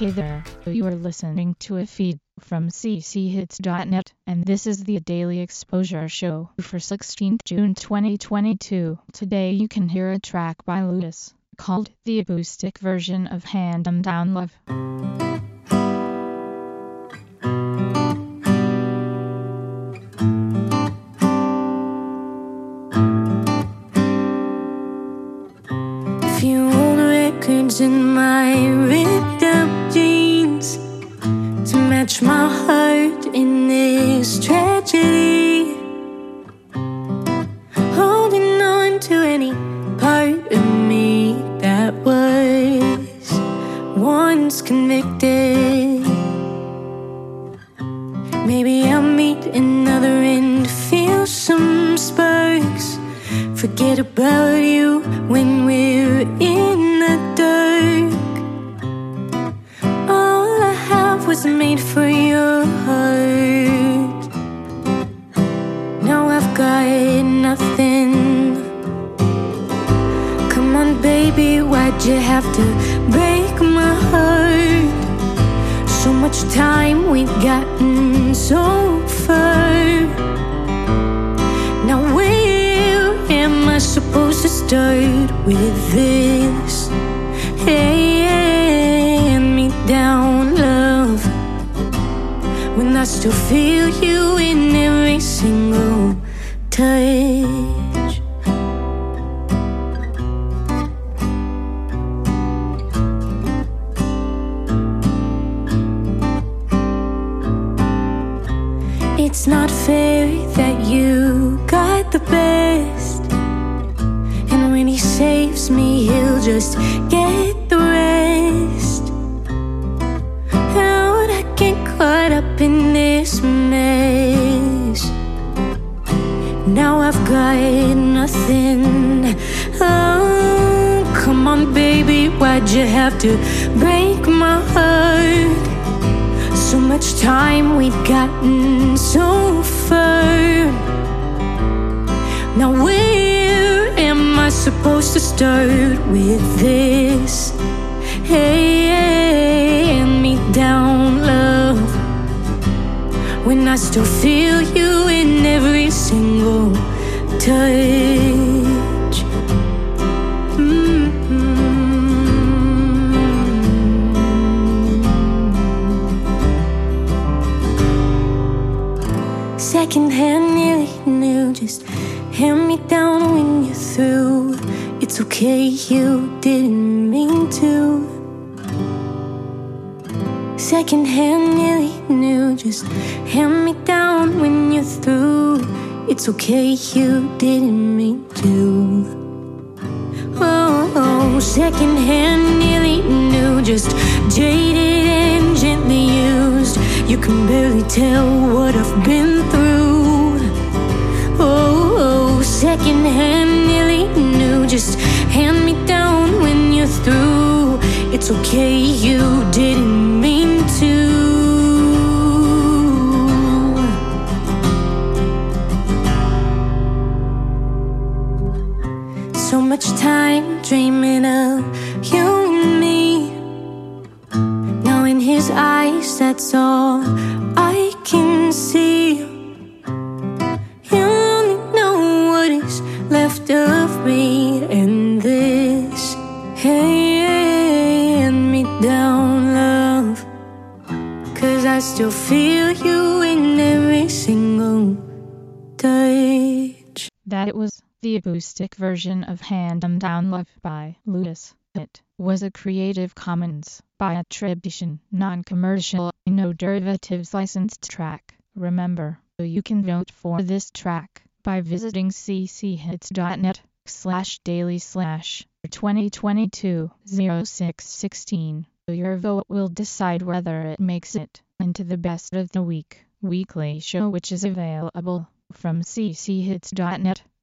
Hey there, you are listening to a feed from cchits.net, and this is the Daily Exposure Show for 16th June 2022. Today you can hear a track by Ludus, called the acoustic version of Hand Me Down Love. In my jeans my heart in this tragedy. Holding on to any part of me that was once convicted. Maybe I'll meet another and feel some sparks. Forget about you when we're in the dark. Was made for your heart. Now I've got nothing. Come on, baby, why'd you have to break my heart? So much time we've gotten so far. Now where am I supposed to start with this? Hey, hand me down, I still feel you in every single touch. It's not fair that you got the best. And when he saves me, he'll just get Now I've got nothing. Oh, come on, baby, why'd you have to break my heart? So much time we've gotten so far. Now, where am I supposed to start with this? Hey, hand me down, love. When I still feel you single touch. Mm-hmm. Second hand, nearly new. Just hand me down when you're through. It's okay, you didn't mean to. Second hand, nearly new. Just hand me down when you're through. It's okay, you didn't mean to. Oh, oh, second hand, nearly new. Just jaded and gently used. You can barely tell what I've been through. Oh, oh second hand, nearly new. Just hand me down when you're through. It's okay, you didn't mean to. So much time dreaming of you and me. Now in his eyes, that's all I can see. He'll only know what is left of me and this. Hand me down, love. Cause I still feel you in every single touch. That it was the acoustic version of Hand Hand Me Down Love by Ludus. It was a Creative Commons by attribution, non-commercial, no derivatives licensed track. Remember, you can vote for this track by visiting cchits.net slash daily slash 2022 0616. Your vote will decide whether it makes it into the best of the week weekly show which is available from cchits.net